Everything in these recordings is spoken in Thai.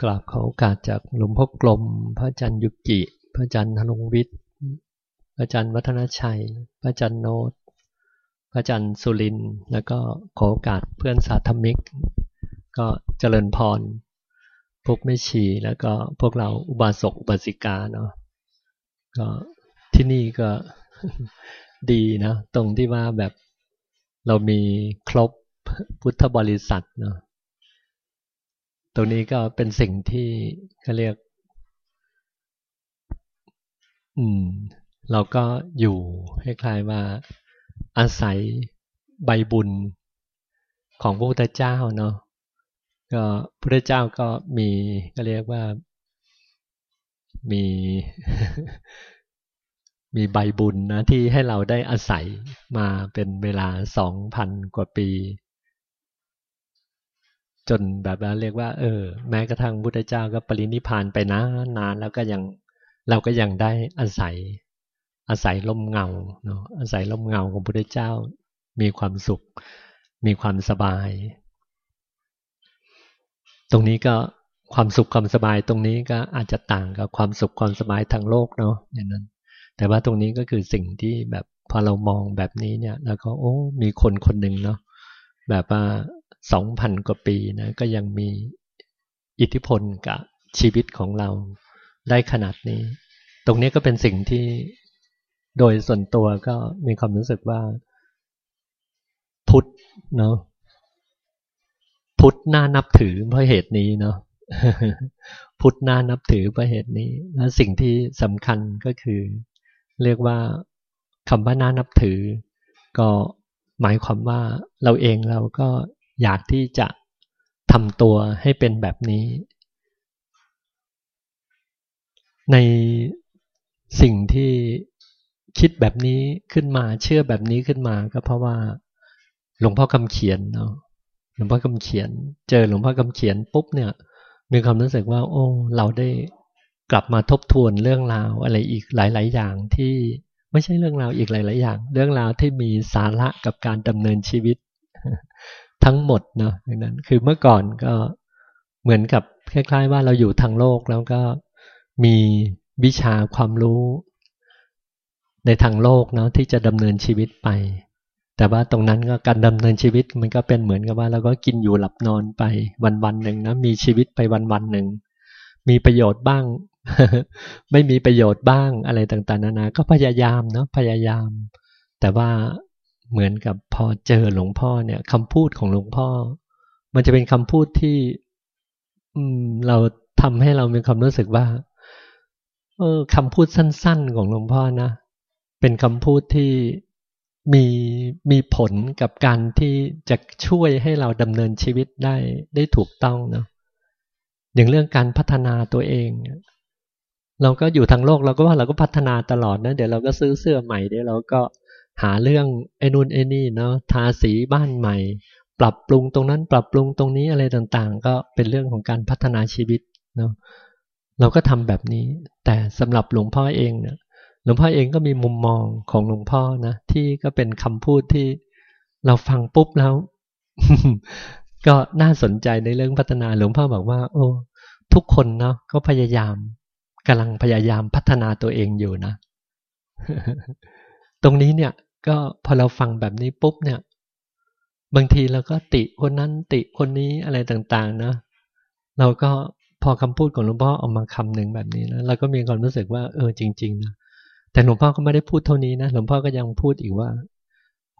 กราบขอโอกาสจากหลวงพ่อกลม พระอาจารย์ยุกิ พระอาจารย์ธนงวิทย์ พระอาจารย์วัฒนชัย พระอาจารย์โนตพระอาจารย์สุริน แล้วก็ขอโอกาสเพื่อนสาธมิก ก็เจริญพร พวกไม่ชีแล้วก็พวกเราอุบาสกอุบาสิกาเนาะ ก็ที่นี่ก็ดีนะ ตรงที่ว่าแบบเรามีครบพุทธบริษัทเนาะ ตรงนี้ก็เป็นสิ่งที่เขาเรียก อืม เราก็อยู่คล้ายๆว่าอาศัยใบบุญของพระพุทธเจ้าเนาะก็พระเจ้าก็มีก็เรียกว่ามีมีใบบุญนะที่ให้เราได้อาศัยมาเป็นเวลาสองพันกว่าปี จนแบบว่าเรียกว่า เออ แม้กระทั่งพุทธเจ้าก็ปรินิพานไปนะนานแล้วก็ยังเราก็ยังได้อาศัย อาศัยลมเงาเนาะอาศัยลมเงาของพุทธเจ้า มีความสุข มีความสบาย ตรงนี้ก็ความสุขความสบายตรงนี้ก็อาจจะต่างกับความสุขความสบายทางโลกเนาะอย่างนั้น แต่ว่าตรงนี้ก็คือสิ่งที่แบบพอเรามองแบบนี้เนี่ย แล้วก็โอ้ มีคนคนหนึ่งเนาะแบบว่า สองพันกว่าปีนะก็ยังมีอิทธิพลกับชีวิตของเราได้ขนาดนี้ ตรงนี้ก็เป็นสิ่งที่โดยส่วนตัวก็มีความรู้สึกว่า พุทธเนาะพุทธน่านับถือเพราะเหตุนี้เนาะพุทธน่านับถือเพราะเหตุนี้และสิ่งที่สำคัญก็คือ เรียกว่าคำว่าน่านับถือ ก็หมายความว่าเราเองเราก็ อยากที่จะทำตัวให้เป็นแบบนี้ ในสิ่งที่คิดแบบนี้ขึ้นมาเชื่อแบบนี้ขึ้นมาก็เพราะว่า หลวงพ่อคำเขียนเนาะหลวงพ่อคำเขียน เจอหลวงพ่อคำเขียนปุ๊บเนี่ย มีความรู้สึกว่า โอ้เราได้กลับมาทบทวนเรื่องราวอะไรอีกหลาย ๆ อย่างที่ไม่ใช่เรื่องราวอีกหลาย ๆ อย่าง เรื่องราวที่มีสาระกับการดำเนินชีวิต ทั้งหมดเนาะดังนั้น คือเมื่อก่อนก็เหมือนกับคล้ายๆ ว่าเราอยู่ทางโลกแล้วก็มีวิชาความรู้ ในทางโลกเนาะที่จะดำเนินชีวิตไป แต่ว่าตรงนั้นก็การดำเนินชีวิตมันก็เป็นเหมือนกับว่าเราก็กินอยู่หลับนอนไปวันวันหนึ่งนะมีชีวิตไปวันวันหนึ่งมีประโยชน์บ้าง ไม่มีประโยชน์บ้างอะไรต่างๆ นานา ก็พยายามเนาะพยายาม แต่ว่า เหมือนกับพอเจอหลวงพ่อเนี่ยคำพูดของหลวงพ่อ มันจะเป็นคำพูดที่ อืม เราทำให้เรามีความรู้สึกว่า เออคำพูดสั้น ๆ ของหลวงพ่อนะเป็นคำพูดที่มีมีผลกับการที่จะช่วยให้เราดำเนินชีวิตได้ได้ถูกต้องเนาะอย่างเรื่องการพัฒนาตัวเอง เราก็อยู่ทางโลกเราก็ว่าเราก็พัฒนาตลอดนะเดี๋ยวเราก็ซื้อเสื้อใหม่เดี๋ยวเราก็ หาเรื่องไอ้นู่นไอ้นี่เนาะทาสีบ้านใหม่ ปรับปรุงตรงนั้นปรับปรุงตรงนี้อะไรต่างๆ ก็เป็นเรื่องของการพัฒนาชีวิตเนาะเราก็ทำแบบนี้ แต่สำหรับหลวงพ่อเองเนี่ยหลวงพ่อเองก็มีมุมมองของหลวงพ่อนะที่ก็เป็นคำพูดที่เราฟังปุ๊บแล้ว ก็น่าสนใจในเรื่องพัฒนาหลวงพ่อบอกว่า โอ้ ทุกคนเนาะก็พยายามกำลังพยายามพัฒนาตัวเองอยู่นะ ตรงนี้เนี่ยก็พอเราฟังแบบนี้ปุ๊บเนี่ย บางทีเราก็ติคนนั้นติคนนี้อะไรต่างๆนะเราก็พอคำพูดของหลวงพ่อออกมาคำหนึ่งแบบนี้นะเราก็มีความรู้สึกว่าเออจริง ๆนะแต่หลวงพ่อก็ไม่ได้พูดเท่านี้นะหลวงพ่อก็ยังพูดอีกว่า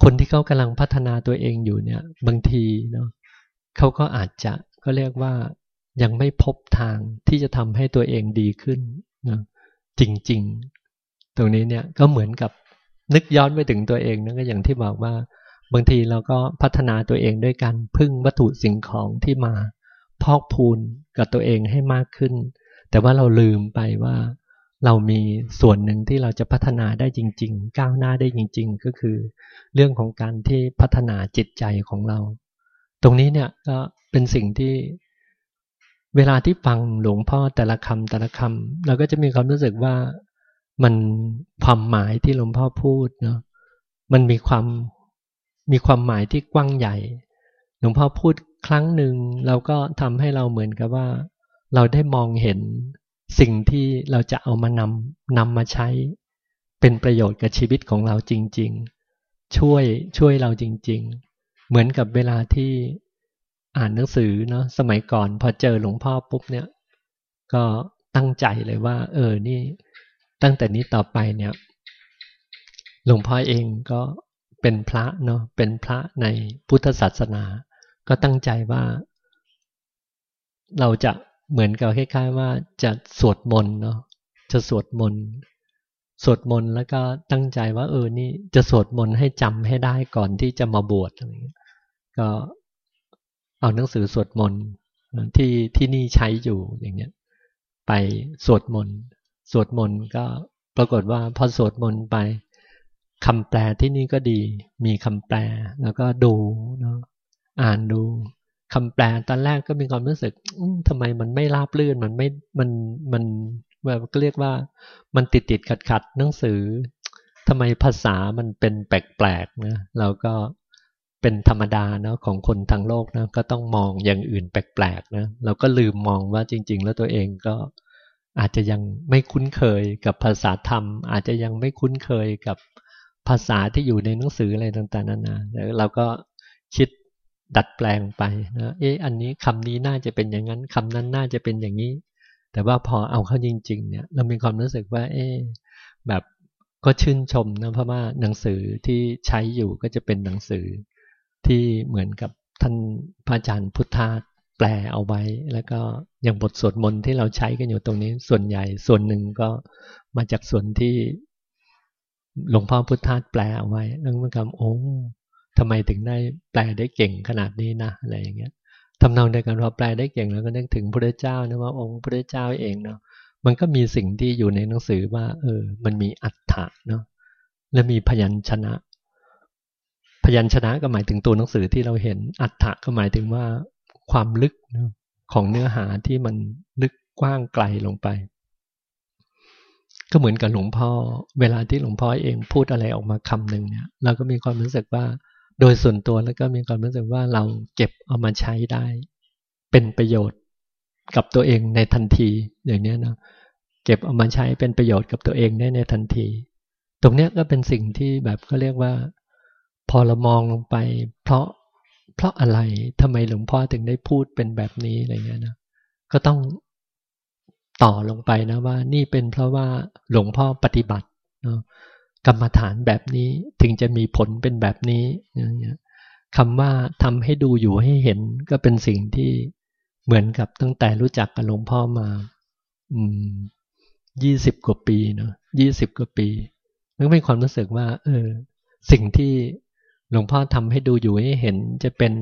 คนที่เขากำลังพัฒนาตัวเองอยู่เนี่ย บางทีเนาะเขาก็อาจจะก็เรียกว่ายังไม่พบทางที่จะทำให้ตัวเองดีขึ้นนะจริง ๆ ตรงนี้เนี่ยก็เหมือนกับ นึกย้อนไปถึงตัวเองนั่นก็อย่างที่บอกว่า บางทีเราก็พัฒนาตัวเองด้วยการพึ่งวัตถุสิ่งของที่มา พอกพูนกับตัวเองให้มากขึ้น แต่ว่าเราลืมไปว่า เรามีส่วนหนึ่งที่เราจะพัฒนาได้จริง ๆ ก้าวหน้าได้จริง ๆ ก็คือ เรื่องของการที่พัฒนาจิตใจของเรา ตรงนี้เนี่ยก็เป็นสิ่งที่เวลาที่ฟังหลวงพ่อแต่ละคำแต่ละคำเราก็จะมีความรู้สึกว่า มันความหมายที่หลวงพ่อพูดเนาะมันมีความมีความหมายที่กว้างใหญ่ หลวงพ่อพูดครั้งหนึ่งเราก็ทำให้เราเหมือนกับว่า เราได้มองเห็นสิ่งที่เราจะเอามานำนำมาใช้ เป็นประโยชน์กับชีวิตของเราจริง ๆ ช่วยช่วยเราจริง ๆ เหมือนกับเวลาที่อ่านหนังสือเนาะสมัยก่อนพอเจอหลวงพ่อปุ๊บเนี่ย ก็ตั้งใจเลยว่า เออนี่ ตั้งแต่นี้ต่อไปเนี่ยหลวงพ่อเองก็เป็นพระเนาะเป็นพระในพุทธศาสนา ก็ตั้งใจว่า เราจะเหมือนกับคล้ายๆว่าจะสวดมนต์เนาะจะสวดมนต์สวดมนต์แล้วก็ตั้งใจว่า เออนี่จะสวดมนต์ให้จำให้ได้ก่อนที่จะมาบวชอะไรเงี้ยก็เอาหนังสือสวดมนต์ที่ที่นี่ใช้อยู่อย่างเงี้ยไปสวดมนต์ สวดมนต์ก็ปรากฏว่าพอสวดมนต์ไปคำแปลที่นี่ก็ดี มีคำแปลแล้วก็ดูเนาะอ่านดูคำแปลตอนแรกก็มีความรู้สึกทำไมมันไม่ราบลื่นมันไม่มันมันแบบก็เรียกว่า มันติดติดขัดขัดหนังสือทำไมภาษามันเป็นแปลกๆนะเราก็เป็นธรรมดาเนาะของคนทางโลกนะก็ต้องมองอย่างอื่นแปลกๆนะเราก็ลืมมองว่าจริง ๆ แล้วตัวเองก็ อาจจะยังไม่คุ้นเคยกับภาษาธรรม อาจจะยังไม่คุ้นเคยกับภาษาที่อยู่ในหนังสืออะไรต่างๆนานาแล้วเราก็คิดดัดแปลงไปนะเอ๊ะอันนี้คำนี้น่าจะเป็นอย่างนั้นคำนั้นน่าจะเป็นอย่างนี้ แต่ว่าพอเอาเข้าจริง ๆ เนี่ย เรามีความรู้สึกว่า เอ๊ะแบบก็ชื่นชมนะเพราะว่าหนังสือที่ใช้อยู่ก็จะเป็นหนังสือที่เหมือนกับท่านพระอาจารย์พุทธา แปลเอาไว้ แล้วก็อย่างบทสวดมนต์ที่เราใช้กันอยู่ตรงนี้ ส่วนใหญ่ส่วนหนึ่งก็มาจากส่วนที่หลวงพ่อพุทธาสแปลเอาไว้แล้วมันคำโอ้ทำไมถึงได้แปลได้เก่งขนาดนี้นะอะไรอย่างเงี้ยทำนองเดียวกันพอแปลได้เก่งแล้วก็นึกถึงพระเจ้านะว่าองค์พระเจ้าเองเนาะมันก็มีสิ่งที่อยู่ในหนังสือว่า เออ มันมีอัฏฐะเนาะและมีพยัญชนะ พยัญชนะก็หมายถึงตัวหนังสือที่เราเห็นอัฏฐะก็หมายถึงว่า ความลึกของเนื้อหาที่มันลึกกว้างไกลลงไป ก็เหมือนกับหลวงพ่อ เวลาที่หลวงพ่อเองพูดอะไรออกมาคำหนึ่งเนี่ย เราก็มีความรู้สึกว่า โดยส่วนตัวแล้วก็มีความรู้สึกว่าเราเก็บเอามาใช้ได้ เป็นประโยชน์กับตัวเองในทันทีอย่างนี้นะเก็บเอามาใช้เป็นประโยชน์กับตัวเองได้ในทันที ตรงนี้ก็เป็นสิ่งที่แบบเขาเรียกว่า พอเรามองลงไป เพราะ เพราะอะไรทำไมหลวงพ่อถึงได้พูดเป็นแบบนี้อะไรเงี้ยนะก็ต้องต่อลงไปนะว่า นี่เป็นเพราะว่าหลวงพ่อปฏิบัตินะกรรมฐานแบบนี้ถึงจะมีผลเป็นแบบนี้คำว่าทำให้ดูอยู่ให้เห็นก็เป็นสิ่งที่เหมือนกับตั้งแต่รู้จักกับหลวงพ่อมา อืมยี่สิบกว่าปีเนาะยี่สิบกว่าปีมันเป็นความรู้สึกว่า เออ สิ่งที่ หลวงพ่อทำให้ดูอยู่ให้เห็นจะเป็น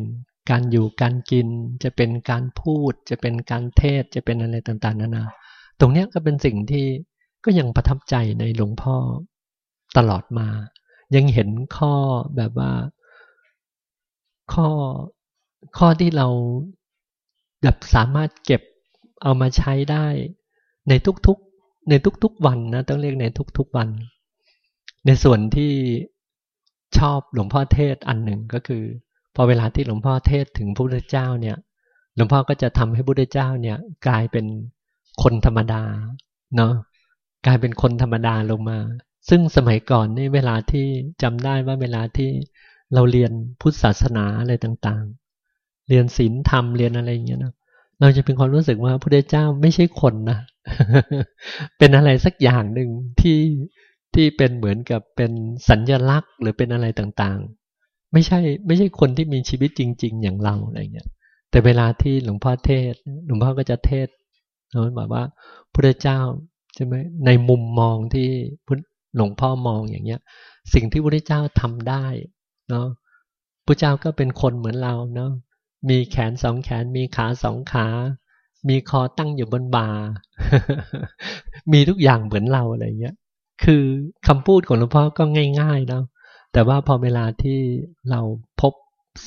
การอยู่การกิน จะเป็นการพูด จะเป็นการเทศจะเป็นอะไรต่างๆนานา ตรงนี้ก็เป็นสิ่งที่ก็ยังประทับใจในหลวงพ่อตลอดมา ยังเห็นข้อแบบว่า ข้อข้อที่เราแบบสามารถเก็บเอามาใช้ได้ในทุกๆในทุกๆวันนะต้องเรียกในทุกๆวัน ในส่วนที่ ชอบหลวงพ่อเทศอันหนึ่งก็คือ พอเวลาที่หลวงพ่อเทศถึงพระพุทธเจ้าเนี่ย หลวงพ่อก็จะทำให้พระพุทธเจ้าเนี่ย กลายเป็นคนธรรมดาเนาะกลายเป็นคนธรรมดาลงมา ซึ่งสมัยก่อนนี่เวลาที่จำได้ว่าเวลาที่เราเรียนพุทธศาสนาอะไรต่างๆ เรียนศีลธรรมเรียนอะไรอย่างเงี้ยนะเราจะเป็นความรู้สึกว่าพระพุทธเจ้าไม่ใช่คนนะ เป็นอะไรสักอย่างหนึ่งที่ ที่เป็นเหมือนกับเป็นสัญญลักษณ์ หรือเป็นอะไรต่างๆ ไม่ใช่ไม่ใช่คนที่มีชีวิตจริง ๆ อย่างเราอะไรเงี้ยแต่เวลาที่หลวงพ่อเทศหลวงพ่อก็จะเทศเขาบอกว่าพระเจ้าใช่ไหมในมุมมองที่หลวงพ่อมองอย่างเงี้ย สิ่งที่พระเจ้าทำได้เนาะพระเจ้าก็เป็นคนเหมือนเราเนาะมีแขนสองแขนมีขาสองขา มีคอตั้งอยู่บนบ่ามีทุกอย่างเหมือนเราอะไรเงี้ย คือคำพูดของหลวงพ่อก็ง่ายๆเนาะแต่ว่าพอเวลาที่เราพบ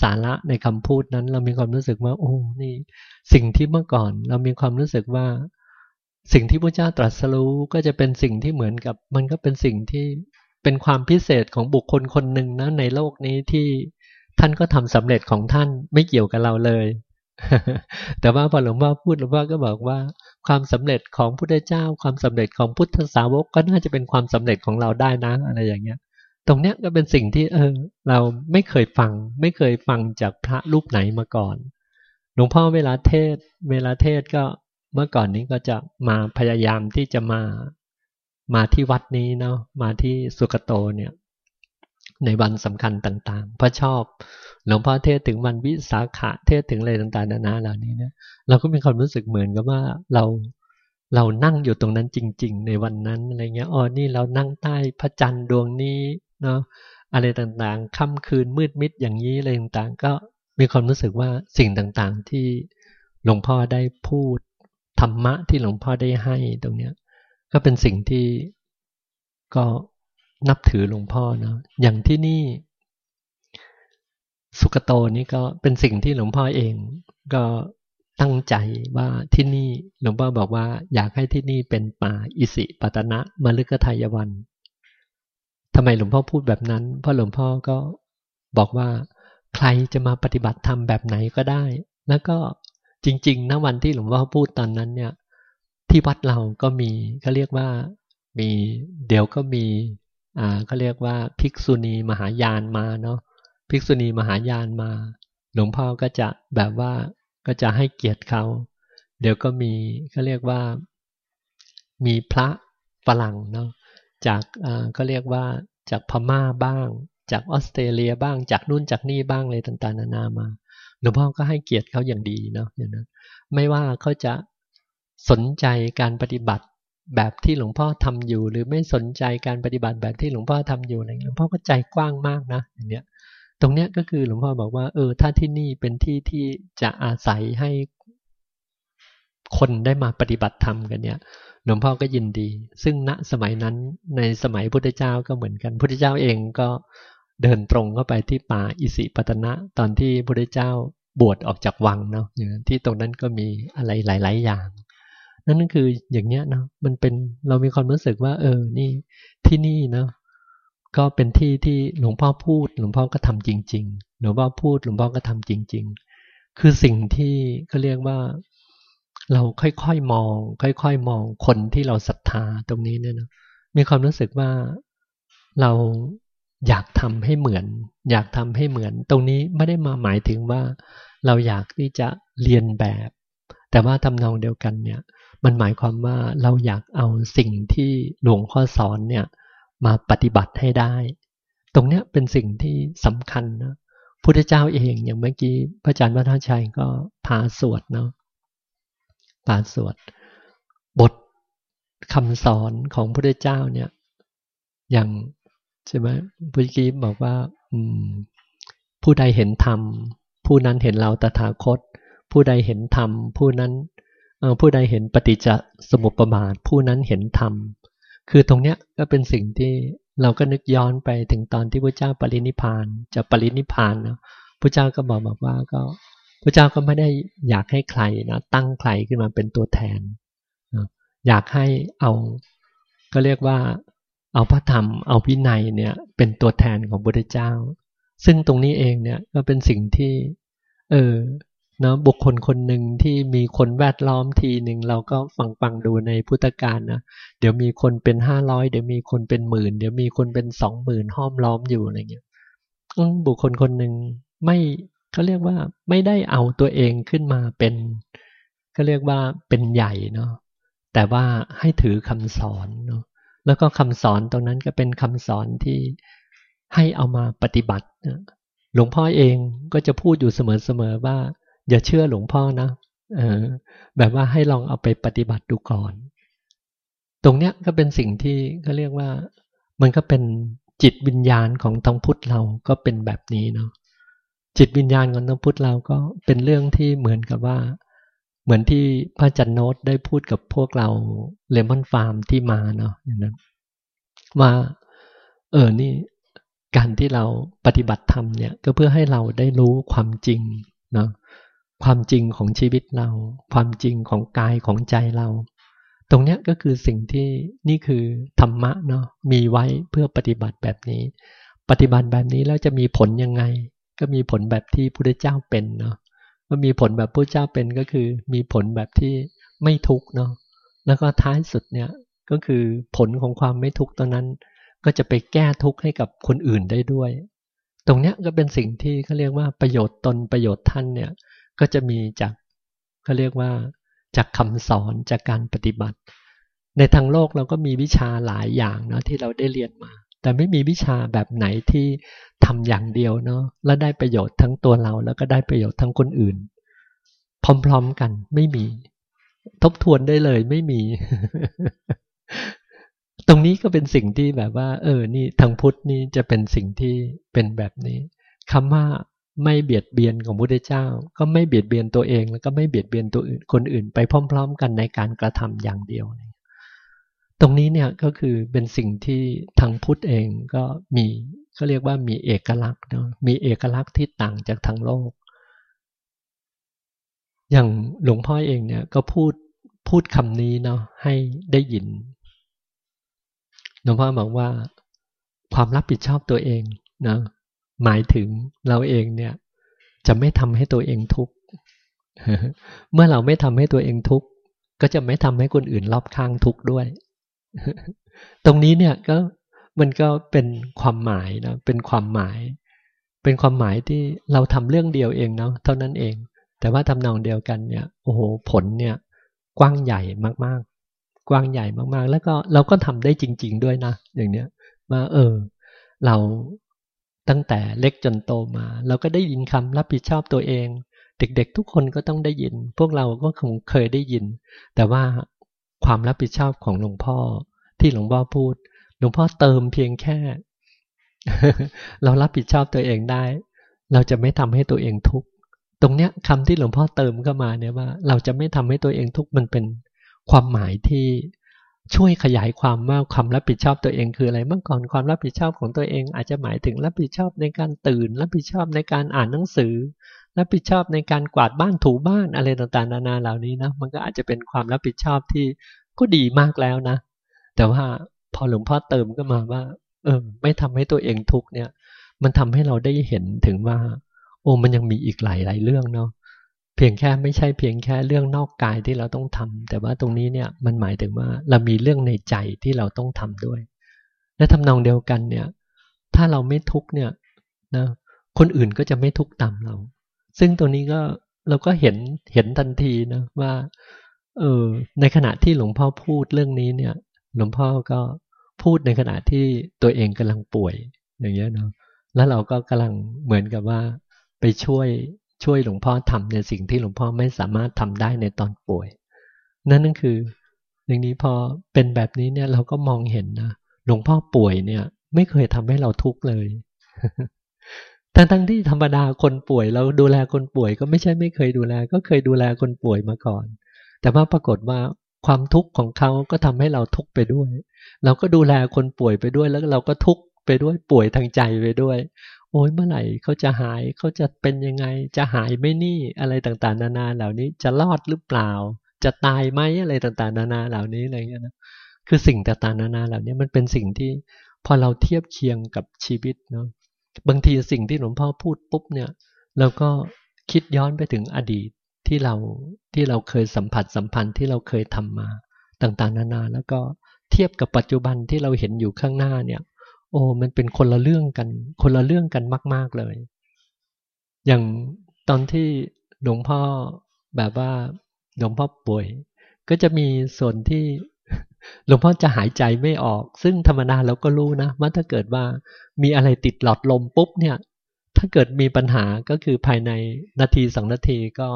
สาระในคำพูดนั้น เรามีความรู้สึกว่า โอ้นี่ สิ่งที่เมื่อก่อน เรามีความรู้สึกว่า สิ่งที่พระเจ้าตรัสรู้ก็จะเป็นสิ่งที่เหมือนกับ มันก็เป็นสิ่งที่เป็นความพิเศษของบุคคลคนหนึ่งนะในโลกนี้ที่ท่านก็ทำสำเร็จของท่านไม่เกี่ยวกับเราเลย แต่ว่าพอหลวงพ่อพูดหลวงพ่อก็บอกว่า ความสำเร็จของพุทธเจ้า ความสำเร็จของพุทธสาวกก็น่าจะเป็นความสำเร็จของเราได้นะ อะไรอย่างเงี้ย ตรงเนี้ยก็เป็นสิ่งที่เออ เราไม่เคยฟัง ไม่เคยฟังจากพระรูปไหนมาก่อน หลวงพ่อเวลาเทศ เวลาเทศก็เมื่อก่อนนี้ก็จะมาพยายามที่จะมามาที่วัดนี้เนาะมาที่สุกโตเนี่ย ในวันสำคัญต่างๆเพราะชอบหลวงพ่อเทศถึงวันวิสาขะเทศถึงอะไรต่างๆนานาเหล่านี้เนี่ยเราก็มีความรู้สึกเหมือนกับว่าเราเรานั่งอยู่ตรงนั้นจริง ๆ ในวันนั้นอะไรเงี้ยอ๋อนี่เรานั่งใต้พระจันทร์ดวงนี้เนาะอะไรต่างๆ ค่ำคืนมืดมิดอย่างนี้อะไรต่างๆ ก็มีความรู้สึกว่าสิ่งต่างๆที่หลวงพ่อได้พูดธรรมะที่หลวงพ่อได้ให้ตรงเนี้ย ก็เป็นสิ่งที่ก็ นับถือหลวงพ่อเนาะอย่างที่นี่สุกโตนี่ก็เป็นสิ่งที่หลวงพ่อเองก็ตั้งใจว่าที่นี่หลวงพ่อบอกว่า อยากให้ที่นี่เป็นป่าอิสิปตนะมฤคทายวันทำไมหลวงพ่อพูดแบบนั้น เพราะหลวงพ่อก็บอกว่าใครจะมาปฏิบัติธรรมแบบไหนก็ได้ แล้วก็จริงๆนะวันที่หลวงพ่อพูดตอนนั้นเนี่ย ที่วัดเราก็มีเขาเรียกว่ามีเดี๋ยวก็มี อ่าเขาเรียกว่าภิกษุณีมหายานมาเนาะภิกษุณีมหายานมา หลวงพ่อก็จะแบบว่าก็จะให้เกียรติเขา เดี๋ยวก็มีเขาเรียกว่า มีพระฝรั่งเนาะจากอ่าก็เรียกว่าจากพม่าบ้าง จากออสเตรเลียบ้าง จากนู่นจากนี่บ้างเลยต่างๆนานามาหลวงพ่อก็ให้เกียรติเขาอย่างดีเนาะอย่างนั้นไม่ว่าเขาจะสนใจการปฏิบัติ แบบที่หลวงพ่อทำอยู่ หรือไม่สนใจการปฏิบัติแบบที่หลวงพ่อทำอยู่อะไรหลวงพ่อก็ใจกว้างมากนะอย่างเนี้ย ตรงเนี้ยก็คือหลวงพ่อบอกว่า เออ ถ้าที่นี่เป็นที่ที่จะอาศัยให้คนได้มาปฏิบัติธรรมกันเนี่ยหลวงพ่อก็ยินดี ซึ่งณสมัยนั้นในสมัยพุทธเจ้าก็เหมือนกันพุทธเจ้าเองก็เดินตรงเข้าไปที่ป่าอิสิปตนะ ตอนที่พุทธเจ้าบวชออกจากวังเนาะที่ตรงนั้นก็มีอะไรหลาย ๆ อย่าง นั่นคืออย่างเนี้ยนะมันเป็นเรามีความรู้สึกว่า เออ นี่ที่นี่เนาะก็เป็นที่ที่หลวงพ่อพูด หลวงพ่อก็ทำจริง ๆ หลวงพ่อพูด หลวงพ่อก็ทำจริง ๆ คือสิ่งที่เขาเรียกว่าเราค่อยๆมอง ค่อย ๆ มองคนที่เราศรัทธาตรงนี้เนี่ยนะมีความรู้สึกว่าเราอยากทำให้เหมือน อยากทำให้เหมือน ตรงนี้ไม่ได้มาหมายถึงว่า เราอยากที่จะเรียนแบบ แต่ว่าทำนองเดียวกันเนี่ย มันหมายความว่าเราอยากเอาสิ่งที่หลวงพ่อสอนเนี่ยมาปฏิบัติให้ได้ ตรงเนี้ยเป็นสิ่งที่สำคัญนะพุทธเจ้าเองอย่างเมื่อกี้พระอาจารย์วัฒนชัยก็พาสวดเนาะพาสวด บทคำสอนของพระเจ้าเนี่ย อย่างใช่ไหมพุทธกีบอกว่า อืม ผู้ใดเห็นธรรม ผู้นั้นเห็นเราตถาคต ผู้ใดเห็นธรรม ผู้นั้น ผู้ใดเห็นปฏิจจสมุปบาทผู้นั้นเห็นธรรม คือตรงเนี้ยก็เป็นสิ่งที่เราก็นึกย้อนไปถึงตอนที่พระเจ้าปรินิพานจะปรินิพานนะพระเจ้าก็บอกบอกว่าก็พระเจ้าก็ไม่ได้อยากให้ใครนะตั้งใครขึ้นมาเป็นตัวแทน อยากให้เอาก็เรียกว่าเอาพระธรรมเอาวินัยเนี่ยเป็นตัวแทนของพระเจ้า ซึ่งตรงนี้เองเนี่ยก็เป็นสิ่งที่เออ นะบุคคลคนหนึ่งที่มีคนแวดล้อมทีหนึ่งเราก็ฟังฟังดูในพุทธการนะเดี๋ยวมีคนเป็นห้าร้อยเดี๋ยวมีคนเป็นหมื่นเดี๋ยวมีคนเป็นสองหมื่นห้อมล้อมอยู่อะไรเงี้ยบุคคลคนหนึ่งไม่เขาเรียกว่าไม่ได้เอาตัวเองขึ้นมาเป็นก็เรียกว่าเป็นใหญ่เนาะแต่ว่าให้ถือคำสอนเนาะแล้วก็คำสอนตรงนั้นก็เป็นคำสอนที่ให้เอามาปฏิบัติหลวงพ่อเองก็จะพูดอยู่เสมอๆว่า อย่าเชื่อหลวงพ่อนะเออแบบว่าให้ลองเอาไปปฏิบัติดูก่อน ตรงเนี้ยก็เป็นสิ่งที่เขาเรียกว่า มันก็เป็นจิตวิญญาณของทางพุทธเราก็เป็นแบบนี้เนาะจิตวิญญาณของทางพุทธเราก็เป็นเรื่องที่เหมือนกับว่า เหมือนที่พระจันโนตได้พูดกับพวกเราเลมอนฟาร์มที่มาเนาะอย่างนั้นว่าเออนี่การที่เราปฏิบัติธรรมเนี่ยก็เพื่อให้เราได้รู้ความจริงเนาะ ความจริงของชีวิตเรา ความจริงของกายของใจเรา ตรงนี้ก็คือสิ่งที่นี่คือธรรมะเนาะมีไว้เพื่อปฏิบัติแบบนี้ ปฏิบัติแบบนี้แล้วจะมีผลยังไง ก็มีผลแบบที่พระเจ้าเป็นเนาะมันมีผลแบบพระเจ้าเป็นก็คือ มีผลแบบที่ไม่ทุกเนาะแล้วก็ท้ายสุดเนี่ยก็คือผลของความไม่ทุกข์ตอนนั้น ก็จะไปแก้ทุกข์ให้กับคนอื่นได้ด้วย ตรงเนี้ยก็เป็นสิ่งที่เขาเรียกว่าประโยชน์ตนประโยชน์ท่านเนี่ย ก็จะมีจากเขาเรียกว่าจากคำสอนจากการปฏิบัติ ในทางโลกเราก็มีวิชาหลายอย่างเนาะที่เราได้เรียนมา แต่ไม่มีวิชาแบบไหนที่ทำอย่างเดียวเนาะแล้วได้ประโยชน์ทั้งตัวเราแล้วก็ได้ประโยชน์ทั้งคนอื่น พร้อมๆกันไม่มี ทบทวนได้เลยไม่มี ตรงนี้ก็เป็นสิ่งที่แบบว่า เออ นี่ทางพุทธนี่จะเป็นสิ่งที่เป็นแบบนี้คำว่า ไม่เบียดเบียนของพุทธเจ้า ก็ไม่เบียดเบียนตัวเอง แล้วก็ไม่เบียดเบียนตัวอื่นคนอื่นไปพร้อม ๆ กันในการกระทำอย่างเดียว ตรงนี้เนี่ยก็คือเป็นสิ่งที่ทางพุทธเองก็มีเขาเรียกว่ามีเอกลักษณ์เนาะมีเอกลักษณ์ที่ต่างจากทางโลก อย่างหลวงพ่อเองเนี่ยก็พูดพูดคำนี้เนาะให้ได้ยินหลวงพ่อบอกว่าความรับผิดชอบตัวเองนะ หมายถึงเราเองเนี่ย จะไม่ทำให้ตัวเองทุกข์เมื่อเราไม่ทำให้ตัวเองทุกข์ก็จะไม่ทำให้คนอื่นรอบข้างทุกข์ด้วย ตรงนี้เนี่ยก็มันก็เป็นความหมายนะเป็นความหมาย เป็นความหมายที่เราทำเรื่องเดียวเองเนาะเท่านั้นเอง แต่ว่าทำนองเดียวกันเนี่ยโอ้โหผลเนี่ย กว้างใหญ่มากๆ กว้างใหญ่มากๆ แล้วก็เราก็ทำได้จริง ๆ ด้วยนะอย่างเนี้ยว่าเออ เรา ตั้งแต่เล็กจนโตมา เราก็ได้ยินคำรับผิดชอบตัวเอง เด็กๆ ทุกคนก็ต้องได้ยิน พวกเราก็คงเคยได้ยิน แต่ว่าความรับผิดชอบของหลวงพ่อที่หลวงพ่อพูด หลวงพ่อเติมเพียงแค่ เรารับผิดชอบตัวเองได้ เราจะไม่ทำให้ตัวเองทุกข์ตรงเนี้ยคำที่หลวงพ่อเติมเข้ามาเนี่ยว่า เราจะไม่ทำให้ตัวเองทุกข์มันเป็นความหมายที่ ช่วยขยายความว่าความรับผิดชอบตัวเองคืออะไรเมื่อก่อนความรับผิดชอบของตัวเอง อาจจะหมายถึงรับผิดชอบในการตื่น รับผิดชอบในการอ่านหนังสือ รับผิดชอบในการกวาดบ้านถูบ้านอะไรต่างๆ นานาเหล่านี้นะมันก็อาจจะเป็นความรับผิดชอบที่ก็ดีมากแล้วนะ แต่ว่าพอหลวงพ่อเติมก็มาว่า เออ ไม่ทำให้ตัวเองทุกเนี่ย มันทำให้เราได้เห็นถึงว่า โอ้มันยังมีอีกหลายหลายเรื่องเนาะ เพียงแค่ไม่ใช่เพียงแค่เรื่องนอกกายที่เราต้องทำแต่ว่าตรงนี้เนี่ยมันหมายถึงว่าเรามีเรื่องในใจที่เราต้องทำด้วย และทำนองเดียวกันเนี่ย ถ้าเราไม่ทุกเนี่ยนะคนอื่นก็จะไม่ทุกตามเรา ซึ่งตัวนี้ก็เราก็เห็นเห็นทันทีนะว่าเออในขณะที่หลวงพ่อพูดเรื่องนี้เนี่ย หลวงพ่อก็พูดในขณะที่ตัวเองกำลังป่วยอย่างเงี้ยเนาะแล้วเราก็กำลังเหมือนกับว่าไปช่วย ช่วยหลวงพ่อทำในสิ่งที่หลวงพ่อไม่สามารถทำได้ในตอนป่วย นั่นนั่นคือ อย่างนี้พอเป็นแบบนี้เนี่ยเราก็มองเห็นนะหลวงพ่อป่วยเนี่ย ไม่เคยทำให้เราทุกข์เลยทั้งทั้งที่ธรรมดาคนป่วยเราดูแลคนป่วยก็ไม่ใช่ไม่เคยดูแล ก็เคยดูแลคนป่วยมาก่อน แต่ว่าปรากฏว่าความทุกข์ของเขาก็ทำให้เราทุกข์ไปด้วย เราก็ดูแลคนป่วยไปด้วยแล้วเราก็ทุกข์ไปด้วยป่วยทางใจไปด้วย โอ้ยเมื่อไหร่เขาจะหายเขาจะเป็นยังไง จะหายไม่นี่อะไรต่างๆ นานาเหล่านี้จะรอดหรือเปล่า จะตายไหมอะไรต่างๆ นานาเหล่านี้อะไรเงี้ยนะคือสิ่งต่างๆนานาเหล่านี้มันเป็นสิ่งที่พอเราเทียบเคียงกับชีวิตเนาะบางทีสิ่งที่หลวงพ่อพูดปุ๊บเนี่ยเราก็คิดย้อนไปถึงอดีตที่เราที่เราเคยสัมผัสสัมพันธ์ที่เราเคยทำมาต่างๆ นานา แล้วก็เทียบกับปัจจุบันที่เราเห็นอยู่ข้างหน้าเนี่ย โอ้มันเป็นคนละเรื่องกัน คนละเรื่องกันมาก ๆเลย อย่างตอนที่หลวงพ่อแบบว่าหลวงพ่อป่วย ก็จะมีส่วนที่หลวงพ่อจะหายใจไม่ออก ซึ่งธรรมดาเราก็รู้นะว่าถ้าเกิดว่ามีอะไรติดหลอดลมปุ๊บเนี่ย ถ้าเกิดมีปัญหาก็คือภายในนาทีสองนาทีก็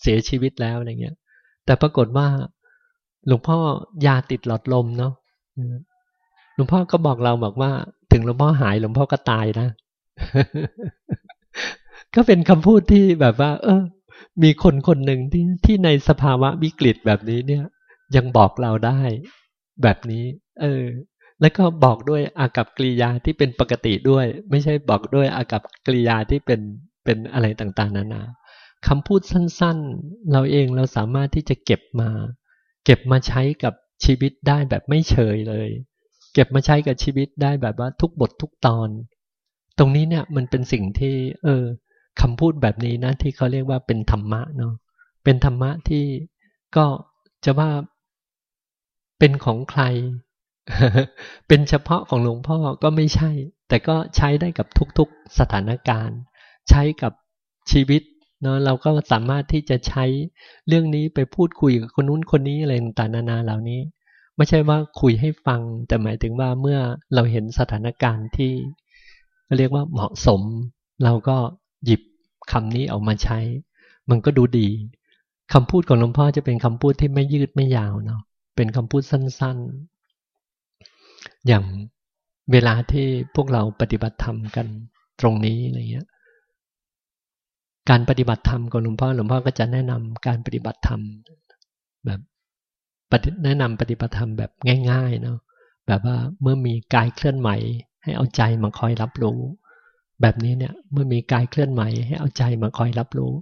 เสียชีวิตแล้วอะไรเงี้ย แต่ปรากฏว่าหลวงพ่อยาติดหลอดลมเนาะ ลวงพ่อก็บอกเราบอกว่า ถึงหลวงพ่อหายหลวงพ่อก็ตายนะ ก็เป็นคำพูดที่แบบว่า เออ มีคนคนหนึ่งที่ที่ในสภาวะวิกฤตแบบนี้เนี่ย ยังบอกเราได้แบบนี้ เออ แล้วก็บอกด้วยอากับกริยาที่เป็นปกติด้วย ไม่ใช่บอกด้วยอากับกริยาที่เป็นเป็นอะไรต่างๆนานาคำพูดสั้นๆ เราเองเราสามารถที่จะเก็บมา เก็บมาใช้กับชีวิตได้แบบไม่เฉยเลย เก็บมาใช้กับชีวิตได้แบบว่าทุกบททุกตอน ตรงนี้เนี่ยมันเป็นสิ่งที่ เออคำพูดแบบนี้นะที่เขาเรียกว่าเป็นธรรมะเนาะเป็นธรรมะที่ก็จะว่าเป็นของใคร เป็นเฉพาะของหลวงพ่อก็ไม่ใช่ แต่ก็ใช้ได้กับทุกๆสถานการณ์ ใช้กับชีวิตเนาะเราก็สามารถที่จะใช้เรื่องนี้ไปพูดคุยกับคนนู้นคนนี้อะไรต่างๆนานาเหล่านี้ ไม่ใช่ว่าคุยให้ฟัง แต่หมายถึงว่าเมื่อเราเห็นสถานการณ์ที่เรียกว่าเหมาะสม เราก็หยิบคำนี้ออกมาใช้ มันก็ดูดีคำพูดของหลวงพ่อจะเป็นคำพูดที่ไม่ยืดไม่ยาวเนาะเป็นคำพูดสั้นๆ อย่างเวลาที่พวกเราปฏิบัติธรรมกันตรงนี้อะไรเงี้ยการปฏิบัติธรรมของหลวงพ่อหลวงพ่อก็จะแนะนำการปฏิบัติธรรม แบบ แนะนำปฏิบัติธรรมแบบง่ายๆเนาะแบบว่าเมื่อมีกายเคลื่อนไหวให้เอาใจมาคอยรับรู้ แบบนี้เนี่ยเมื่อมีกายเคลื่อนไหวให้เอาใจมาคอยรับรู้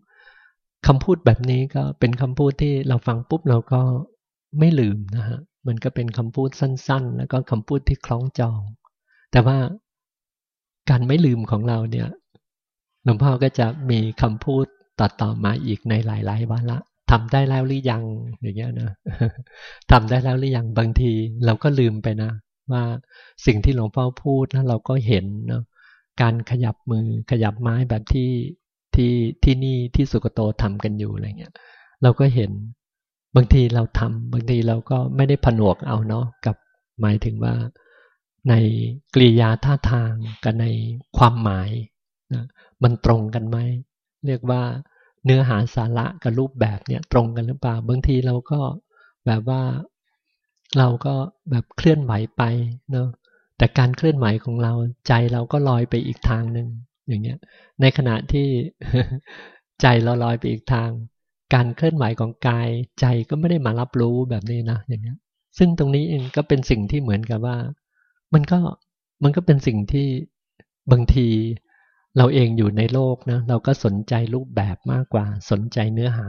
คำพูดแบบนี้ก็เป็นคำพูดที่เราฟังปุ๊บเราก็ไม่ลืมนะฮะมันก็เป็นคำพูดสั้น ๆ แล้วก็คำพูดที่คล้องจอง แต่ว่าการไม่ลืมของเราเนี่ยหลวงพ่อก็จะมีคำพูดต่อๆมาอีกในหลายๆวันละ ทำได้แล้วหรือยัง อย่างเงี้ยนะทำได้แล้วหรือยังบางที เราก็ลืมไปนะ ว่าสิ่งที่หลวงพ่อพูดแล้วเราก็เห็นเนาะการขยับมือขยับไม้แบบที่ที่ที่นี่ที่สุกโตทำกันอยู่อะไรเงี้ย เราก็เห็นบางทีเราทำบางทีเราก็ไม่ได้ผนวกเอาเนาะกับหมายถึงว่าในกริยาท่าทางกับในความหมายนะมันตรงกันไหมเรียกว่า เนื้อหาสาระกับรูปแบบเนี่ยตรงกันหรือเปล่า บางทีเราก็แบบว่าเราก็แบบเคลื่อนไหวไปเนาะแต่การเคลื่อนไหวของเราใจเราก็ลอยไปอีกทางหนึ่งอย่างเงี้ย ในขณะที่ใจเราลอยไปอีกทาง การเคลื่อนไหวของกาย ใจก็ไม่ได้มารับรู้แบบนี้นะอย่างเงี้ย ซึ่งตรงนี้เองก็เป็นสิ่งที่เหมือนกับว่า มันก็มันก็เป็นสิ่งที่บางที เราเองอยู่ในโลกนะเราก็สนใจรูปแบบมากกว่า สนใจเนื้อหา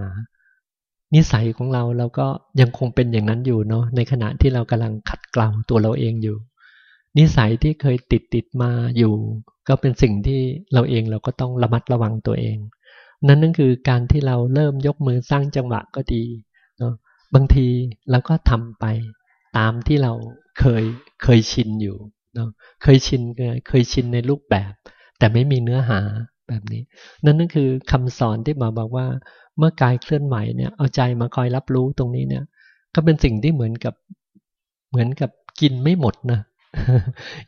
นิสัยของเราเราก็ยังคงเป็นอย่างนั้นอยู่เนาะในขณะที่เรากำลังขัดเกลาตัวเราเองอยู่ นิสัยที่เคยติดติดมาอยู่ ก็เป็นสิ่งที่เราเองเราก็ต้องระมัดระวังตัวเอง นั่นนั่นคือการที่เราเริ่มยกมือสร้างจังหวะก็ดีเนาะบางทีเราก็ทำไปตามที่เราเคยเคยชินอยู่เนาะเคยชินเคยชินในรูปแบบ แต่ไม่มีเนื้อหาแบบนี้ นั่นนั่นคือคำสอนที่มาบอกว่า เมื่อกายเคลื่อนไหวเนี่ยเอาใจมาคอยรับรู้ตรงนี้เนี่ย ก็เป็นสิ่งที่เหมือนกับเหมือนกับกินไม่หมดนะ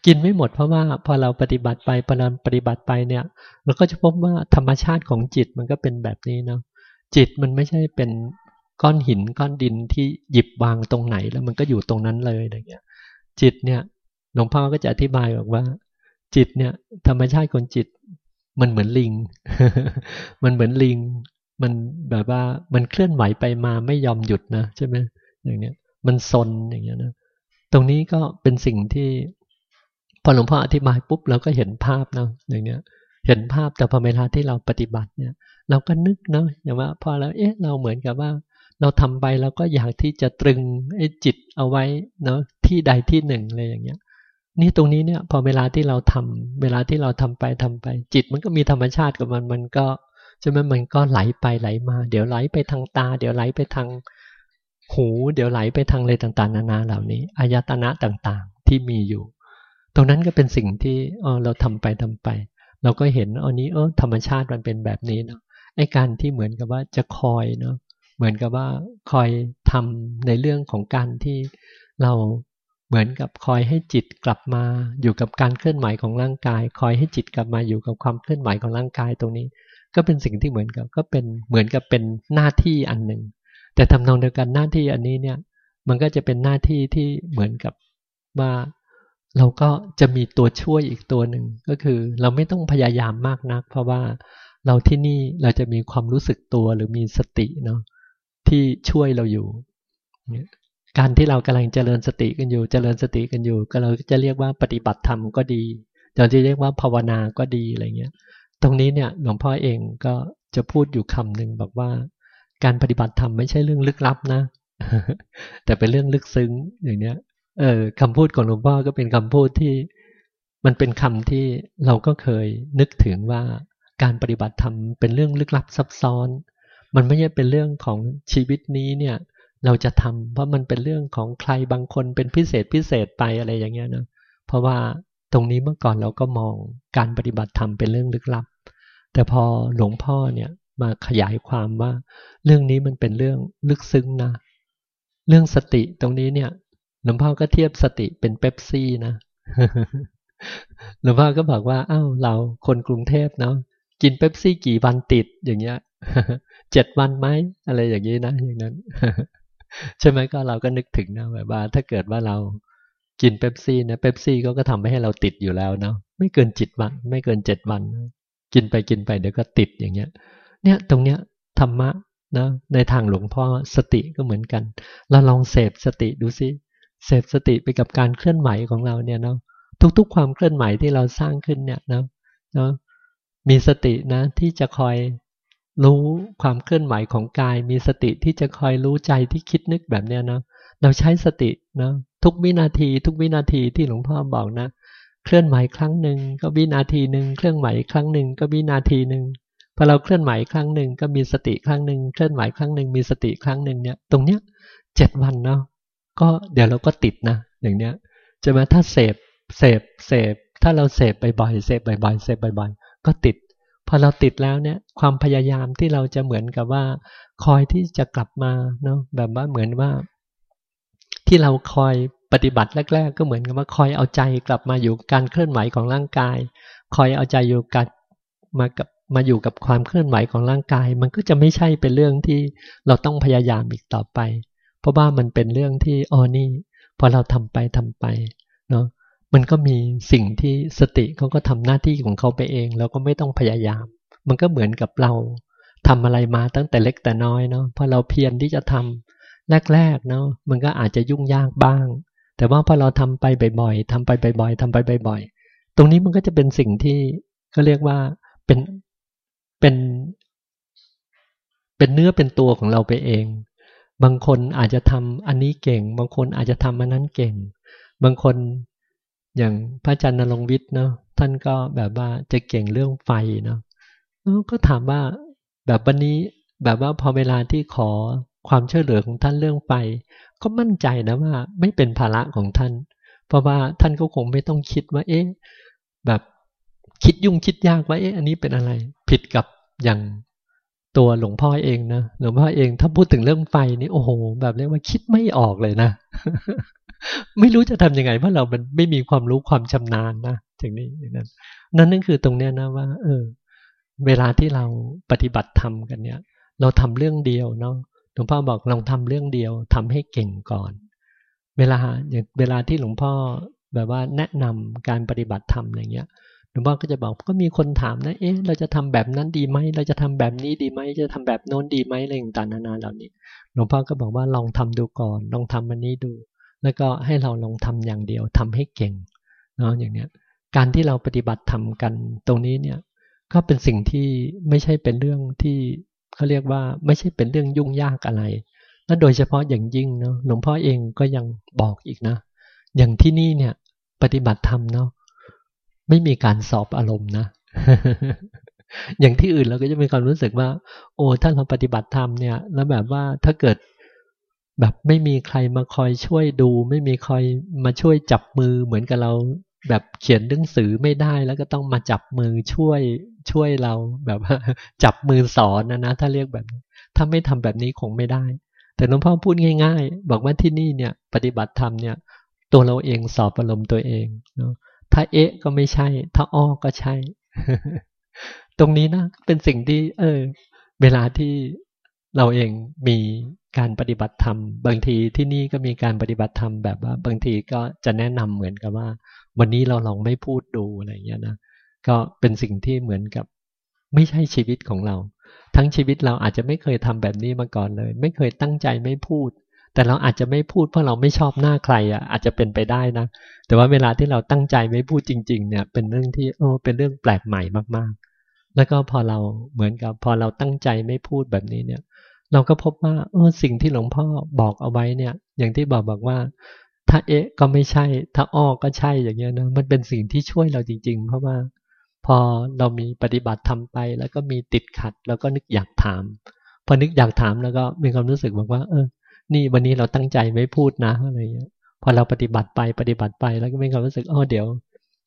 กินไม่หมดเพราะว่าพอเราปฏิบัติไปพอเราปฏิบัติไปเนี่ยเราก็จะพบว่าธรรมชาติของจิตมันก็เป็นแบบนี้เนาะจิตมันไม่ใช่เป็นก้อนหินก้อนดินที่หยิบวางตรงไหนแล้วมันก็อยู่ตรงนั้นเลยอย่างเงี้ย จิตเนี่ยหลวงพ่อก็จะอธิบายบอกว่า จิตเนี่ย ธรรมชาติของจิต มันเหมือนลิง มันเหมือนลิง มันแบบว่ามันเคลื่อนไหวไปมาไม่ยอมหยุดนะใช่ไหมอย่างเนี้ย มันซนอย่างเงี้ยนะตรงนี้ก็เป็นสิ่งที่พอหลวงพ่ออธิบายปุ๊บเราก็เห็นภาพเนาะอย่างเนี้ย เห็นภาพแต่พอเวลาที่เราปฏิบัติเนี่ย เราก็นึกเนาะอย่างว่าพอแล้วเอ๊ะเราเหมือนกับว่า เราทำไปเราก็อยากที่จะตรึงไอ้จิตเอาไว้เนาะที่ใดที่หนึ่งเลยอย่างเงี้ย นี่ตรงนี้เนี่ย พอเวลาที่เราทำเวลาที่เราทำไปทำไป จิตมันก็มีธรรมชาติกับมันมันก็ใช่ไหมมันก็ไหลไปไหลมา เดี๋ยวไหลไปทางตา เดี๋ยวไหลไปทางหู เดี๋ยวไหลไปทางอะไรต่างๆ นานาเหล่านี้อายตนะต่างๆ ที่มีอยู่ ตรงนั้นก็เป็นสิ่งที่เออเราทำไปทำไป เราก็เห็นอันนี้เออธรรมชาติมันเป็นแบบนี้เนาะไอ้การที่เหมือนกับว่าจะคอยเนาะเหมือนกับว่าคอยทำในเรื่องของการที่เรา เหมือนกับคอยให้จิตกลับมาอยู่กับการเคลื่อนไหวของร่างกาย คอยให้จิตกลับมาอยู่กับความเคลื่อนไหวของร่างกายตรงนี้ ก็เป็นสิ่งที่เหมือนกับก็เป็นเหมือนกับเป็นหน้าที่อันหนึ่ง แต่ทำนองเดียวกันหน้าที่อันนี้เนี่ยมันก็จะเป็นหน้าที่ที่เหมือนกับว่าเราก็จะมีตัวช่วยอีกตัวหนึ่งก็คือ เราไม่ต้องพยายามมากนัก เพราะว่าเราที่นี่เราจะมีความรู้สึกตัวหรือมีสติเนาะที่ช่วยเราอยู่เนี่ย การที่เรากำลังเจริญสติกันอยู่ เจริญสติกันอยู่ ก็เราจะเรียกว่าปฏิบัติธรรมก็ดีเราจะเรียกว่าภาวนาก็ดีอะไรเงี้ย ตรงนี้เนี่ยหลวงพ่อเองก็จะพูดอยู่คำหนึ่งบอกว่า การปฏิบัติธรรมไม่ใช่เรื่องลึกลับนะ แต่เป็นเรื่องลึกซึ้งอย่างเนี้ย เออคำพูดของหลวงพ่อก็เป็นคำพูดที่ มันเป็นคำที่เราก็เคยนึกถึงว่าการปฏิบัติธรรมเป็นเรื่องลึกลับซับซ้อน มันไม่ใช่เป็นเรื่องของชีวิตนี้เนี่ย เราจะทำเพราะมันเป็นเรื่องของใครบางคนเป็นพิเศษพิเศษไปอะไรอย่างเงี้ยนะเพราะว่าตรงนี้เมื่อก่อนเราก็มองการปฏิบัติธรรมเป็นเรื่องลึกลับ แต่พอหลวงพ่อเนี่ยมาขยายความว่า เรื่องนี้มันเป็นเรื่องลึกซึ้งนะ เรื่องสติตรงนี้เนี่ยหลวงพ่อก็เทียบสติเป็นเป๊ปซี่นะหลวงพ่อก็บอกว่าอ้าวเราคนกรุงเทพเนาะกินเป๊ปซี่กี่วันติดอย่างเงี้ยเจ็ดวันไหมอะไรอย่างนี้นะอย่างนั้น ใช่ไหมก็เราก็นึกถึงนะแบบว่าถ้าเกิดว่าเรากินเป๊ปซี่นะเป๊ปซี่ก็ก็ทำให้เราติดอยู่แล้วเนาะไม่เกินจิตวัน ไม่เกินเจ็ดวัน กินไปกินไปเดี๋ยวก็ติดอย่างเงี้ย เนี่ยตรงเนี้ยธรรมะนะในทางหลวงพ่อสติก็เหมือนกัน เราลองเสพสติดูซิเสพสติไปกับการเคลื่อนไหวของเราเนี่ยเนาะทุกๆ ความเคลื่อนไหวที่เราสร้างขึ้นเนี่ยนะเนาะมีสตินะที่จะคอย รู้ความเคลื่อนไหวของกาย มีสติที่จะคอยรู้ใจที่คิดนึกแบบเนี้ยนะเราใช้สตินะทุกวินาที ทุกวินาทีที่หลวงพ่อบอกนะ เคลื่อนไหวครั้งหนึ่งก็วินาทีหนึ่งเคลื่อนไหวครั้งหนึ่งก็วินาทีหนึ่งพอเราเคลื่อนไหวครั้งหนึ่งก็มีสติครั้งหนึ่งเคลื่อนไหวครั้งหนึ่งมีสติครั้งหนึ่งเนี่ยตรงเนี้ยเจ็ดวันเนาะก็เดี๋ยวเราก็ติดนะ อย่างเนี้ยจะมาถ้าเสพเสพเสพถ้าเราเสพบ่อยๆเสพบ่อยๆเสพบ่อยๆก็ติด พอเราติดแล้วเนี่ย ความพยายามที่เราจะเหมือนกับว่า คอยที่จะกลับมาเนาะแบบว่าเหมือนว่า ที่เราคอยปฏิบัติแรก ๆ ก็เหมือนกับว่าคอยเอาใจกลับมาอยู่การเคลื่อนไหวของร่างกาย คอยเอาใจอยู่กับมากับมาอยู่กับความเคลื่อนไหวของร่างกาย มันก็จะไม่ใช่เป็นเรื่องที่เราต้องพยายามอีกต่อไป เพราะว่ามันเป็นเรื่องที่อ๋อนี่พอเราทำไปทำไป มันก็มีสิ่งที่สติเขาก็ทำหน้าที่ของเขาไปเองเราก็ไม่ต้องพยายาม มันก็เหมือนกับเราทำอะไรมาตั้งแต่เล็กแต่น้อยเนาะพอเราเพียรที่จะทำแรกๆเนาะมันก็อาจจะยุ่งยากบ้าง แต่ว่าพอเราทำไปบ่อยๆทำไปบ่อยๆทำไปบ่อยๆ ตรงนี้มันก็จะเป็นสิ่งที่ก็เรียกว่าเป็นเป็นเป็นเนื้อเป็นตัวของเราไปเอง บางคนอาจจะทำอันนี้เก่ง บางคนอาจจะทำอันนั้นเก่ง บางคน อย่างพระอาจารย์นรงวิทย์เนาะท่านก็แบบว่าจะเก่งเรื่องไฟเนาะก็ถามว่าแบบวันนี้แบบว่าพอเวลาที่ขอความช่วยเหลือของท่านเรื่องไฟก็มั่นใจนะว่า ไม่เป็นภาระของท่าน เพราะว่าท่านก็คงไม่ต้องคิดว่า เอ๊ะแบบคิดยุ่งคิดยากว่าเอ๊ะอันนี้เป็นอะไร ผิดกับอย่างตัวหลวงพ่อเองนะหลวงพ่อเองถ้าพูดถึงเรื่องไฟนี่โอ้โห แบบเรียกว่าคิดไม่ออกเลยนะ ไม่รู้จะทํำยังไงเพราะเรามันไม่มีความรู้ความชำนาญนะถึงนี้นั้น นั่นนั่นคือตรงเนี้ยนะว่า เออ เวลาที่เราปฏิบัติธรรมกันเนี่ย เราทำเรื่องเดียวเนาะหลวงพ่อบอกลองทำเรื่องเดียวทำให้เก่งก่อน เวลาอย่างเวลาที่หลวงพ่อแบบว่าแนะนำการปฏิบัติธรรมอะไรเงี้ยหลวงพ่อก็จะบอกก็มีคนถามนะ เอ๊ะ เราจะทำแบบนั้นดีไหม เราจะทำแบบนี้ดีไหม จะทำแบบโน้นดีไหมอะไรต่างๆนานาเหล่านี้ หลวงพ่อก็บอกว่าลองทำดูก่อน ลองทำอันนี้ดู แล้วก็ให้เราลองทำอย่างเดียวทำให้เก่งเนาะอย่างเนี้ยการที่เราปฏิบัติทำกันตรงนี้เนี่ยก็เป็นสิ่งที่ไม่ใช่เป็นเรื่องที่เขาเรียกว่าไม่ใช่เป็นเรื่องยุ่งยากอะไร และโดยเฉพาะอย่างยิ่งเนาะหลวงพ่อเองก็ยังบอกอีกนะ อย่างที่นี่เนี่ยปฏิบัติธรรมเนาะไม่มีการสอบอารมณ์นะ อย่างที่อื่นเราก็จะมีความรู้สึกว่า โอ้ถ้าเราปฏิบัติธรรมเนี่ย แล้วแบบว่าถ้าเกิด แบบไม่มีใครมาคอยช่วยดู ไม่มีคอยมาช่วยจับมือ เหมือนกับเราแบบเขียนหนังสือไม่ได้แล้วก็ต้องมาจับมือช่วยช่วยเราแบบจับมือสอนนะนะถ้าเรียกแบบถ้าไม่ทำแบบนี้คงไม่ได้ แต่หลวงพ่อพูดง่าย ๆ บอกว่าที่นี่เนี่ย ปฏิบัติธรรมเนี่ย ตัวเราเองสอบอารมณ์ตัวเองเนาะถ้าเอ๊ะก็ไม่ใช่ ถ้าอ้อก็ใช่ ตรงนี้นะเป็นสิ่งที่ เออ เวลาที่เราเองมี การปฏิบัติธรรม บางทีที่นี่ก็มีการปฏิบัติธรรมแบบว่า บางทีก็จะแนะนำเหมือนกับว่า วันนี้เราลองไม่พูดดูอะไรเงี้ยนะก็เป็นสิ่งที่เหมือนกับ ไม่ใช่ชีวิตของเรา ทั้งชีวิตเราอาจจะไม่เคยทำแบบนี้มาก่อนเลย ไม่เคยตั้งใจไม่พูด แต่เราอาจจะไม่พูดเพราะเราไม่ชอบหน้าใครอะอาจจะเป็นไปได้นะ แต่ว่าเวลาที่เราตั้งใจไม่พูดจริง ๆ เนี่ย เป็นเรื่องที่โอ้เป็นเรื่องแปลกใหม่มากๆ แล้วก็พอเราเหมือนกับ พอเราตั้งใจไม่พูดแบบนี้เนี่ย เราก็พบว่าเออสิ่งที่หลวงพ่อบอกเอาไว้เนี่ย อย่างที่บอกบอกว่า ถ้าเอ๊ะก็ไม่ใช่ ถ้าอ้อก็ใช่อย่างเงี้ยนะมันเป็นสิ่งที่ช่วยเราจริง ๆ เพราะว่า พอเรามีปฏิบัติทำไป แล้วก็มีติดขัด แล้วก็นึกอยากถาม พอนึกอยากถามแล้วก็มีความรู้สึกบอกว่า เออ นี่วันนี้เราตั้งใจไม่พูดนะอะไรเงี้ยพอเราปฏิบัติไปปฏิบัติไปแล้วก็มีความรู้สึกอ๋อเดี๋ยว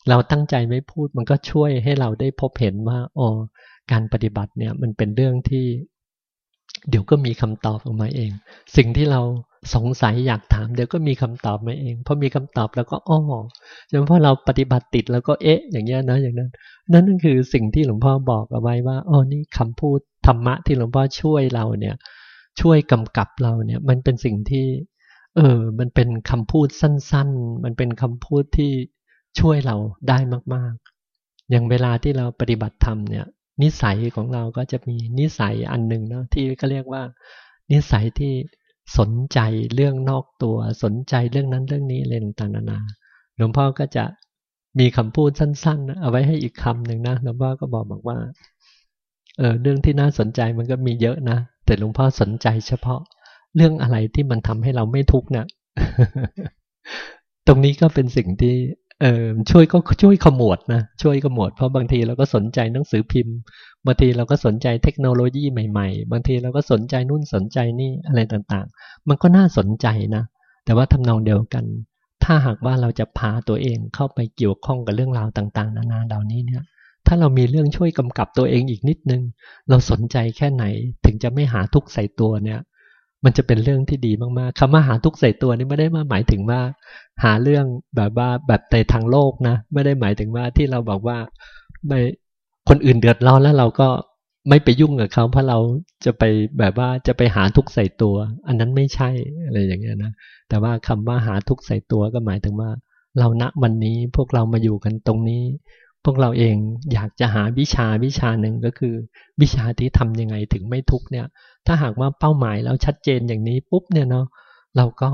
เราตั้งใจไม่พูดมันก็ช่วยให้เราได้พบเห็นว่าอ๋อการปฏิบัติเนี่ยมันเป็นเรื่องที่ เดี๋ยวก็มีคำตอบออกมาเอง สิ่งที่เราสงสัยอยากถามเดี๋ยวก็มีคำตอบมาเองพอมีคำตอบแล้วก็อ้อจนพอเราปฏิบัติติดแล้วก็เอ๊ะ อย่างเงี้ยนะอย่างนั้น นั่นคือสิ่งที่หลวงพ่อบอกเอาไว้ว่าอ๋อนี่คำพูดธรรมะที่หลวงพ่อช่วยเราเนี่ย ช่วยกำกับเราเนี่ย มันเป็นสิ่งที่ เออ มันเป็นคำพูดสั้น ๆ มันเป็นคำพูดที่ช่วยเราได้มาก ๆ อย่างเวลาที่เราปฏิบัติธรรมเนี่ย นิสัยของเราก็จะมีนิสัยอันหนึ่งเนาะที่ก็เรียกว่า นิสัยที่สนใจเรื่องนอกตัวสนใจเรื่องนั้นเรื่องนี้อะไรต่างๆนานาหลวงพ่อก็จะมีคำพูดสั้นๆ เอาไว้ให้อีกคำหนึ่งนะหลวงพ่อก็บอกบอกว่าเออเรื่องที่น่าสนใจมันก็มีเยอะนะแต่หลวงพ่อสนใจเฉพาะเรื่องอะไรที่มันทำให้เราไม่ทุกข์เนะี่ยตรงนี้ก็เป็นสิ่งที่ เออช่วยก็ช่วยขมวดนะช่วยขมวดเพราะบางทีเราก็สนใจหนังสือพิมพ์บางทีเราก็สนใจเทคโนโลยีใหม่ ๆ บางทีเราก็สนใจนู่นสนใจนี่อะไรต่างๆ มันก็น่าสนใจนะ แต่ว่าทำนองเดียวกัน ถ้าหากว่าเราจะพาตัวเองเข้าไปเกี่ยวข้องกับเรื่องราวต่าง ๆ นานาเหล่านี้เนี่ย ถ้าเรามีเรื่องช่วยกำกับตัวเองอีกนิดนึง เราสนใจแค่ไหนถึงจะไม่หาทุกข์ใส่ตัวเนี่ย มันจะเป็นเรื่องที่ดีมากๆคำว่าหาทุกข์ใส่ตัวนี่ไม่ได้มาหมายถึงว่า หาเรื่องแบบว่าแบบในทางโลกนะ ไม่ได้หมายถึงว่าที่เราบอกว่าไม่คนอื่นเดือดร้อนแล้วเราก็ไม่ไปยุ่งกับเขาเพราะเราจะไปแบบว่าจะไปหาทุกข์ใส่ตัว อันนั้นไม่ใช่อะไรอย่างเงี้ยนะแต่ว่าคำว่าหาทุกข์ใส่ตัวก็หมายถึงว่า เราณวันนี้พวกเรามาอยู่กันตรงนี้ พวกเราเองอยากจะหาวิชาวิชาหนึ่งก็คือ วิชาที่ทำยังไงถึงไม่ทุกเนี่ย ถ้าหากว่าเป้าหมายเราชัดเจนอย่างนี้ปุ๊บเนี่ยเนาะเราก็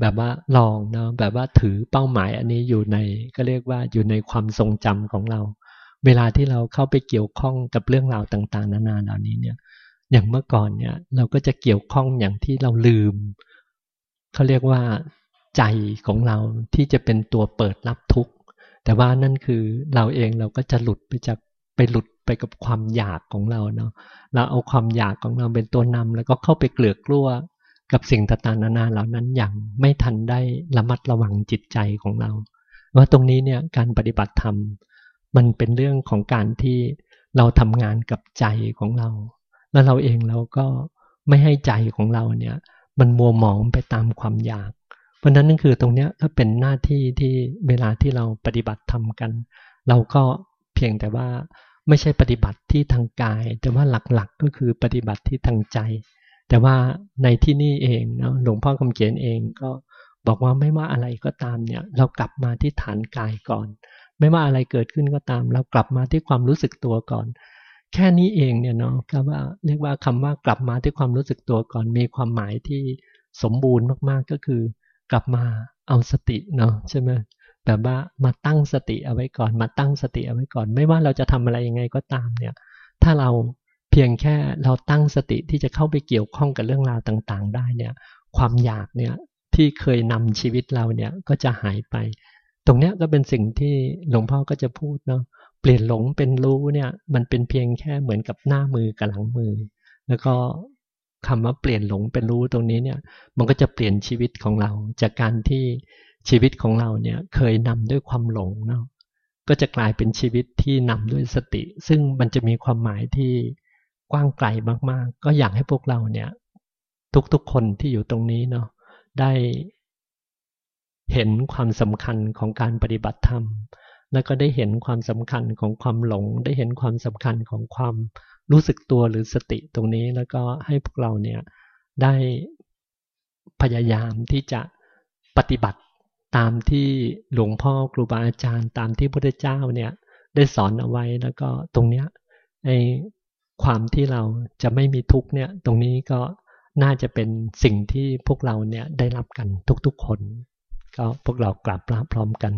แบบว่าลองเนาะแบบว่าถือเป้าหมายอันนี้อยู่ในก็เรียกว่าอยู่ในความทรงจำของเรา เวลาที่เราเข้าไปเกี่ยวข้องกับเรื่องราวต่างๆ นานาเหล่านี้เนี่ย อย่างเมื่อก่อนเนี่ยเราก็จะเกี่ยวข้องอย่างที่เราลืมเขาเรียกว่าใจของเราที่จะเป็นตัวเปิดรับทุกข์ แต่ว่านั่นคือเราเองเราก็จะหลุดไปจากไปหลุดไปกับความอยากของเราเนาะเราเอาความอยากของเราเป็นตัวนำแล้วก็เข้าไปเกลือกลัวกับสิ่งต่างๆนานาเหล่านั้นอย่างไม่ทันได้ระมัดระวังจิตใจของเรา ว่าตรงนี้เนี่ยการปฏิบัติธรรมมันเป็นเรื่องของการที่เราทำงานกับใจของเรา แล้วเราเองเราก็ไม่ให้ใจของเราเนี่ย มันมัวหมองไปตามความอยาก เพราะนั้นนั่นคือตรงนี้ก็เป็นหน้าที่ที่เวลาที่เราปฏิบัติทำกัน เราก็เพียงแต่ว่าไม่ใช่ปฏิบัติที่ทางกาย แต่ว่าหลักๆก็คือปฏิบัติที่ทางใจ แต่ว่าในที่นี่เองเนาะหลวงพ่อคำเขียนเองก็บอกว่าไม่ว่าอะไรก็ตามเนี่ย เรากลับมาที่ฐานกายก่อน ไม่ว่าอะไรเกิดขึ้นก็ตาม เรากลับมาที่ความรู้สึกตัวก่อน แค่นี้เองเนี่ยเนาะคำว่าเรียกว่าคำว่ากลับมาที่ความรู้สึกตัวก่อน มีความหมายที่สมบูรณ์มากๆก็คือ กลับมาเอาสติเนาะใช่ไหมแบบว่ามาตั้งสติเอาไว้ก่อน มาตั้งสติเอาไว้ก่อน ไม่ว่าเราจะทำอะไรยังไงก็ตามเนี่ย ถ้าเราเพียงแค่เราตั้งสติที่จะเข้าไปเกี่ยวข้องกับเรื่องราวต่างๆ ได้เนี่ย ความอยากเนี่ยที่เคยนำชีวิตเราเนี่ยก็จะหายไป ตรงเนี้ยก็เป็นสิ่งที่หลวงพ่อก็จะพูดเนาะเปลี่ยนหลงเป็นรู้เนี่ย มันเป็นเพียงแค่เหมือนกับหน้ามือกับหลังมือ แล้วก็ คำว่าเปลี่ยนหลงเป็นรู้ตรงนี้เนี่ย มันก็จะเปลี่ยนชีวิตของเรา จากการที่ชีวิตของเราเนี่ยเคยนำด้วยความหลงเนาะก็จะกลายเป็นชีวิตที่นำด้วยสติ ซึ่งมันจะมีความหมายที่กว้างไกลมากๆ ก็อยากให้พวกเราเนี่ย ทุกๆคนที่อยู่ตรงนี้เนาะได้เห็นความสำคัญของการปฏิบัติธรรม แล้วก็ได้เห็นความสำคัญของความหลง ได้เห็นความสำคัญของความ รู้สึกตัวหรือสติตรงนี้แล้วก็ให้พวกเราเนี่ยได้พยายามที่จะปฏิบัติตามที่หลวงพ่อครูบาอาจารย์ตามที่พระเจ้าเนี่ยได้สอนเอาไว้แล้วก็ตรงเนี้ยไอความที่เราจะไม่มีทุกเนี่ยตรงนี้ก็น่าจะเป็นสิ่งที่พวกเราเนี่ยได้รับกันทุกๆคน ก็พวกเรากลับพร้อมกัน